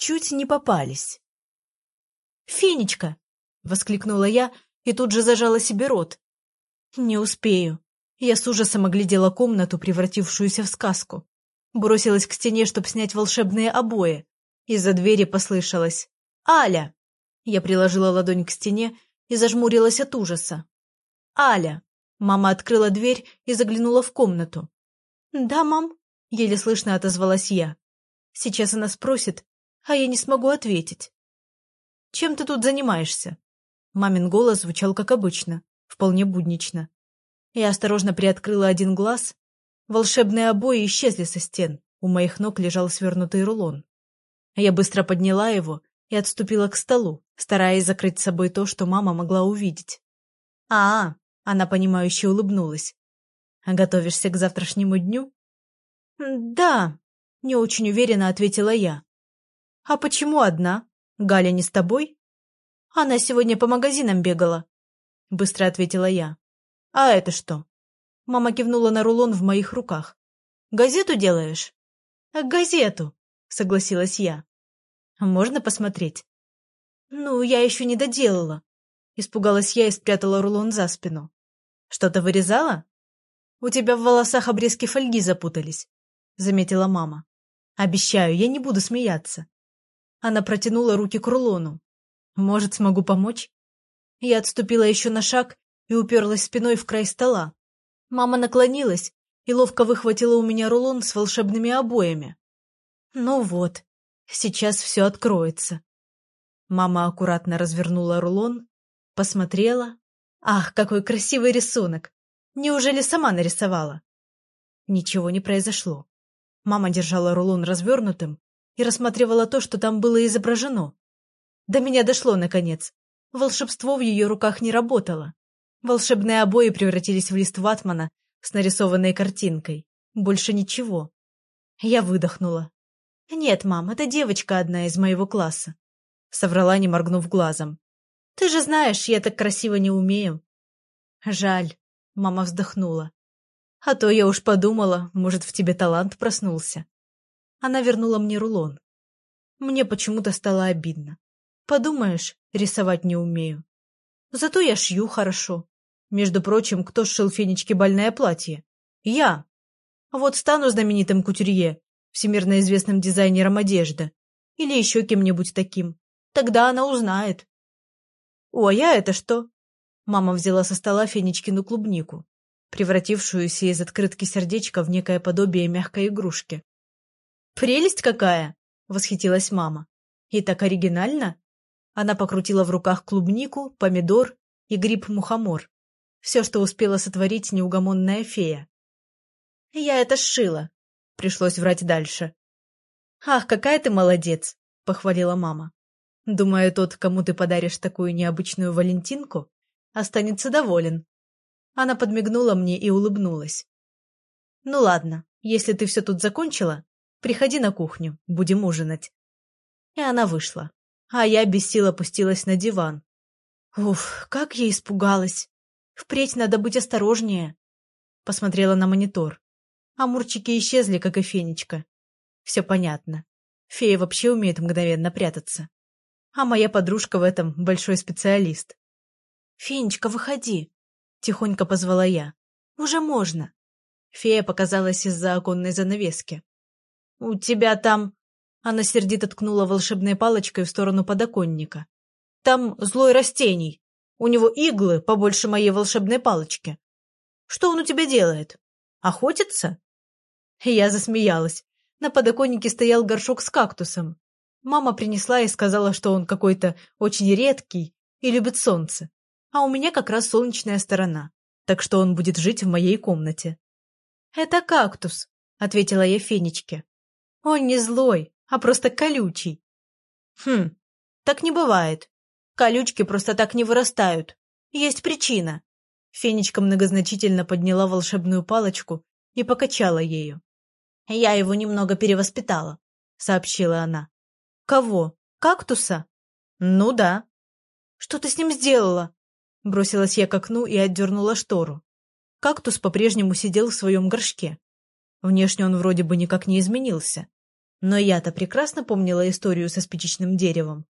чуть не попались. «Фенечка!» — воскликнула я и тут же зажала себе рот. «Не успею». Я с ужасом оглядела комнату, превратившуюся в сказку. Бросилась к стене, чтобы снять волшебные обои. Из-за двери послышалось «Аля!». Я приложила ладонь к стене и зажмурилась от ужаса. «Аля!» Мама открыла дверь и заглянула в комнату. «Да, мам?» — еле слышно отозвалась я. «Сейчас она спросит, а я не смогу ответить». «Чем ты тут занимаешься?» Мамин голос звучал как обычно, вполне буднично. Я осторожно приоткрыла один глаз. Волшебные обои исчезли со стен. У моих ног лежал свернутый рулон. Я быстро подняла его и отступила к столу, стараясь закрыть с собой то, что мама могла увидеть. «А, -а она понимающе улыбнулась. «Готовишься к завтрашнему дню?» «Да», — не очень уверенно ответила я. «А почему одна? Галя не с тобой?» «Она сегодня по магазинам бегала», — быстро ответила я. «А это что?» Мама кивнула на рулон в моих руках. «Газету делаешь?» «Газету», — согласилась я. «Можно посмотреть?» «Ну, я еще не доделала», — испугалась я и спрятала рулон за спину. «Что-то вырезала?» «У тебя в волосах обрезки фольги запутались», — заметила мама. «Обещаю, я не буду смеяться». Она протянула руки к рулону. «Может, смогу помочь?» Я отступила еще на шаг и уперлась спиной в край стола. Мама наклонилась и ловко выхватила у меня рулон с волшебными обоями. Ну вот, сейчас все откроется. Мама аккуратно развернула рулон, посмотрела. Ах, какой красивый рисунок! Неужели сама нарисовала? Ничего не произошло. Мама держала рулон развернутым и рассматривала то, что там было изображено. До меня дошло, наконец. Волшебство в ее руках не работало. Волшебные обои превратились в лист ватмана с нарисованной картинкой. Больше ничего. Я выдохнула. «Нет, мам, это девочка одна из моего класса», — соврала, не моргнув глазом. «Ты же знаешь, я так красиво не умею». «Жаль», — мама вздохнула. «А то я уж подумала, может, в тебе талант проснулся». Она вернула мне рулон. Мне почему-то стало обидно. Подумаешь, рисовать не умею. Зато я шью хорошо. Между прочим, кто сшил Фенечке больное платье? Я. Вот стану знаменитым кутюрье, всемирно известным дизайнером одежды. Или еще кем-нибудь таким. Тогда она узнает. О, а я это что? Мама взяла со стола Фенечкину клубнику, превратившуюся из открытки сердечка в некое подобие мягкой игрушки. «Прелесть какая!» — восхитилась мама. «И так оригинально!» Она покрутила в руках клубнику, помидор и гриб-мухомор. Все, что успела сотворить неугомонная фея. «Я это сшила», — пришлось врать дальше. «Ах, какая ты молодец!» — похвалила мама. «Думаю, тот, кому ты подаришь такую необычную валентинку, останется доволен». Она подмигнула мне и улыбнулась. «Ну ладно, если ты все тут закончила, приходи на кухню, будем ужинать». И она вышла, а я без сил опустилась на диван. Уф, как я испугалась. Впредь надо быть осторожнее. Посмотрела на монитор. Амурчики исчезли, как и Фенечка. Все понятно. Фея вообще умеет мгновенно прятаться. А моя подружка в этом большой специалист. «Фенечка, выходи!» — тихонько позвала я. «Уже можно!» Фея показалась из-за оконной занавески. «У тебя там...» Она сердито ткнула волшебной палочкой в сторону подоконника. «Там злой растений. У него иглы побольше моей волшебной палочки. Что он у тебя делает? Охотится? Я засмеялась. На подоконнике стоял горшок с кактусом. Мама принесла и сказала, что он какой-то очень редкий и любит солнце. А у меня как раз солнечная сторона, так что он будет жить в моей комнате. «Это кактус», — ответила я Фенечке. «Он не злой, а просто колючий». «Хм, так не бывает. Колючки просто так не вырастают. Есть причина. Фенечка многозначительно подняла волшебную палочку и покачала ею. «Я его немного перевоспитала», — сообщила она. «Кого? Кактуса?» «Ну да». «Что ты с ним сделала?» Бросилась я к окну и отдернула штору. Кактус по-прежнему сидел в своем горшке. Внешне он вроде бы никак не изменился. Но я-то прекрасно помнила историю со спичечным деревом.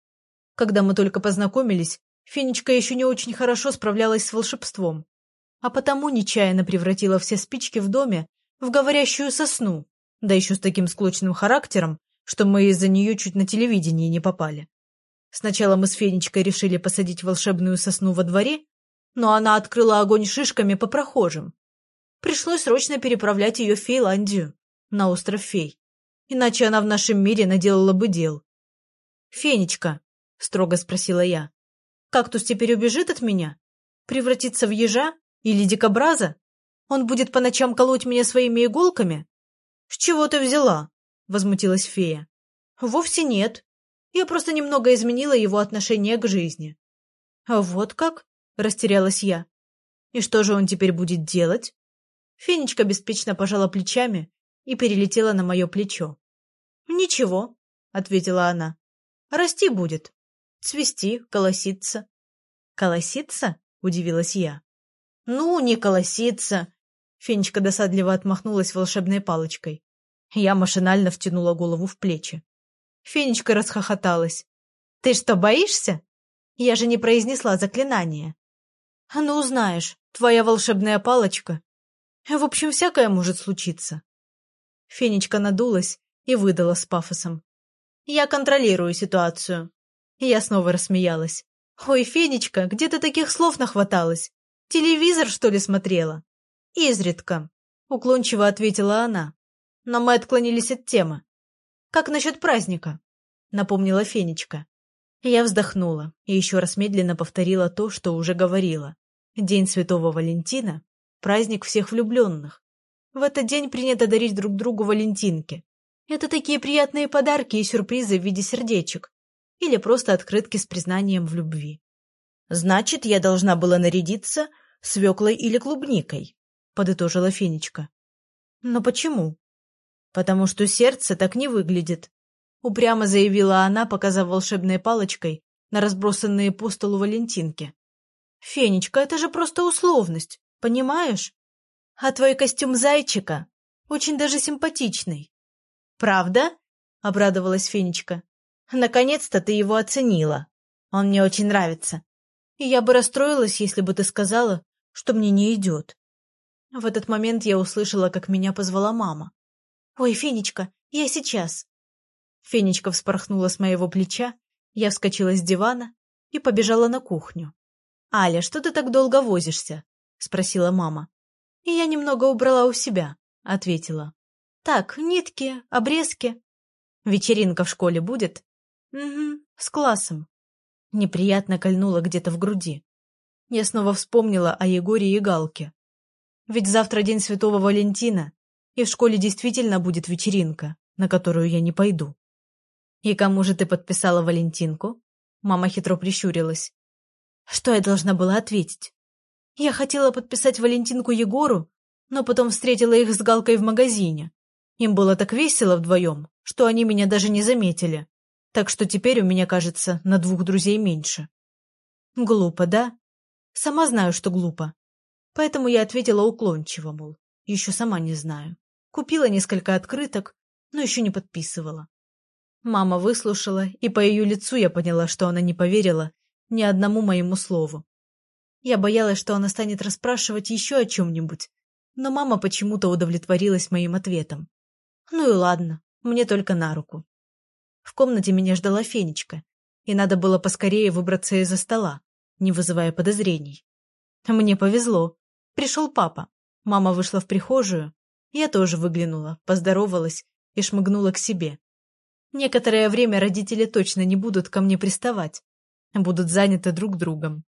Когда мы только познакомились, Фенечка еще не очень хорошо справлялась с волшебством, а потому нечаянно превратила все спички в доме в говорящую сосну, да еще с таким склочным характером, что мы из-за нее чуть на телевидении не попали. Сначала мы с Фенечкой решили посадить волшебную сосну во дворе, но она открыла огонь шишками по прохожим. Пришлось срочно переправлять ее в Фейландию, на остров Фей. Иначе она в нашем мире наделала бы дел. «Фенечка», — строго спросила я, — «кактус теперь убежит от меня? Превратится в ежа или дикобраза? Он будет по ночам колоть меня своими иголками?» «С чего ты взяла?» — возмутилась фея. «Вовсе нет. Я просто немного изменила его отношение к жизни». «А вот как?» — растерялась я. «И что же он теперь будет делать?» Фенечка беспечно пожала плечами и перелетела на мое плечо. «Ничего», — ответила она. «Расти будет. Цвести, колоситься». «Колоситься?» — удивилась я. «Ну, не колоситься». Фенечка досадливо отмахнулась волшебной палочкой. Я машинально втянула голову в плечи. Фенечка расхохоталась. «Ты что, боишься? Я же не произнесла заклинание». «Ну, знаешь, твоя волшебная палочка. В общем, всякое может случиться. Фенечка надулась и выдала с пафосом. «Я контролирую ситуацию». Я снова рассмеялась. «Ой, Фенечка, где ты таких слов нахваталась? Телевизор, что ли, смотрела?» «Изредка», — уклончиво ответила она. Но мы отклонились от темы. «Как насчет праздника?» — напомнила Фенечка. Я вздохнула и еще раз медленно повторила то, что уже говорила. День Святого Валентина — праздник всех влюбленных. В этот день принято дарить друг другу валентинки. Это такие приятные подарки и сюрпризы в виде сердечек. Или просто открытки с признанием в любви. «Значит, я должна была нарядиться свеклой или клубникой», — подытожила Фенечка. «Но почему?» «Потому что сердце так не выглядит», — упрямо заявила она, показав волшебной палочкой на разбросанные по столу валентинки. «Фенечка, это же просто условность, понимаешь? А твой костюм зайчика очень даже симпатичный. Правда? Обрадовалась Фенечка. Наконец-то ты его оценила. Он мне очень нравится. И я бы расстроилась, если бы ты сказала, что мне не идет. В этот момент я услышала, как меня позвала мама. «Ой, Фенечка, я сейчас!» Фенечка вспорхнула с моего плеча, я вскочила с дивана и побежала на кухню. «Аля, что ты так долго возишься?» — спросила мама. Я немного убрала у себя, ответила. Так, нитки, обрезки. Вечеринка в школе будет? Угу, с классом. Неприятно кольнуло где-то в груди. Я снова вспомнила о Егоре и Галке. Ведь завтра день Святого Валентина, и в школе действительно будет вечеринка, на которую я не пойду. «И кому же ты подписала Валентинку?» Мама хитро прищурилась. Что я должна была ответить? Я хотела подписать Валентинку Егору, но потом встретила их с Галкой в магазине. Им было так весело вдвоем, что они меня даже не заметили. Так что теперь у меня, кажется, на двух друзей меньше. Глупо, да? Сама знаю, что глупо. Поэтому я ответила уклончиво, мол, еще сама не знаю. Купила несколько открыток, но еще не подписывала. Мама выслушала, и по ее лицу я поняла, что она не поверила ни одному моему слову. Я боялась, что она станет расспрашивать еще о чем-нибудь, но мама почему-то удовлетворилась моим ответом. Ну и ладно, мне только на руку. В комнате меня ждала Фенечка, и надо было поскорее выбраться из-за стола, не вызывая подозрений. Мне повезло. Пришел папа. Мама вышла в прихожую. Я тоже выглянула, поздоровалась и шмыгнула к себе. Некоторое время родители точно не будут ко мне приставать. Будут заняты друг другом.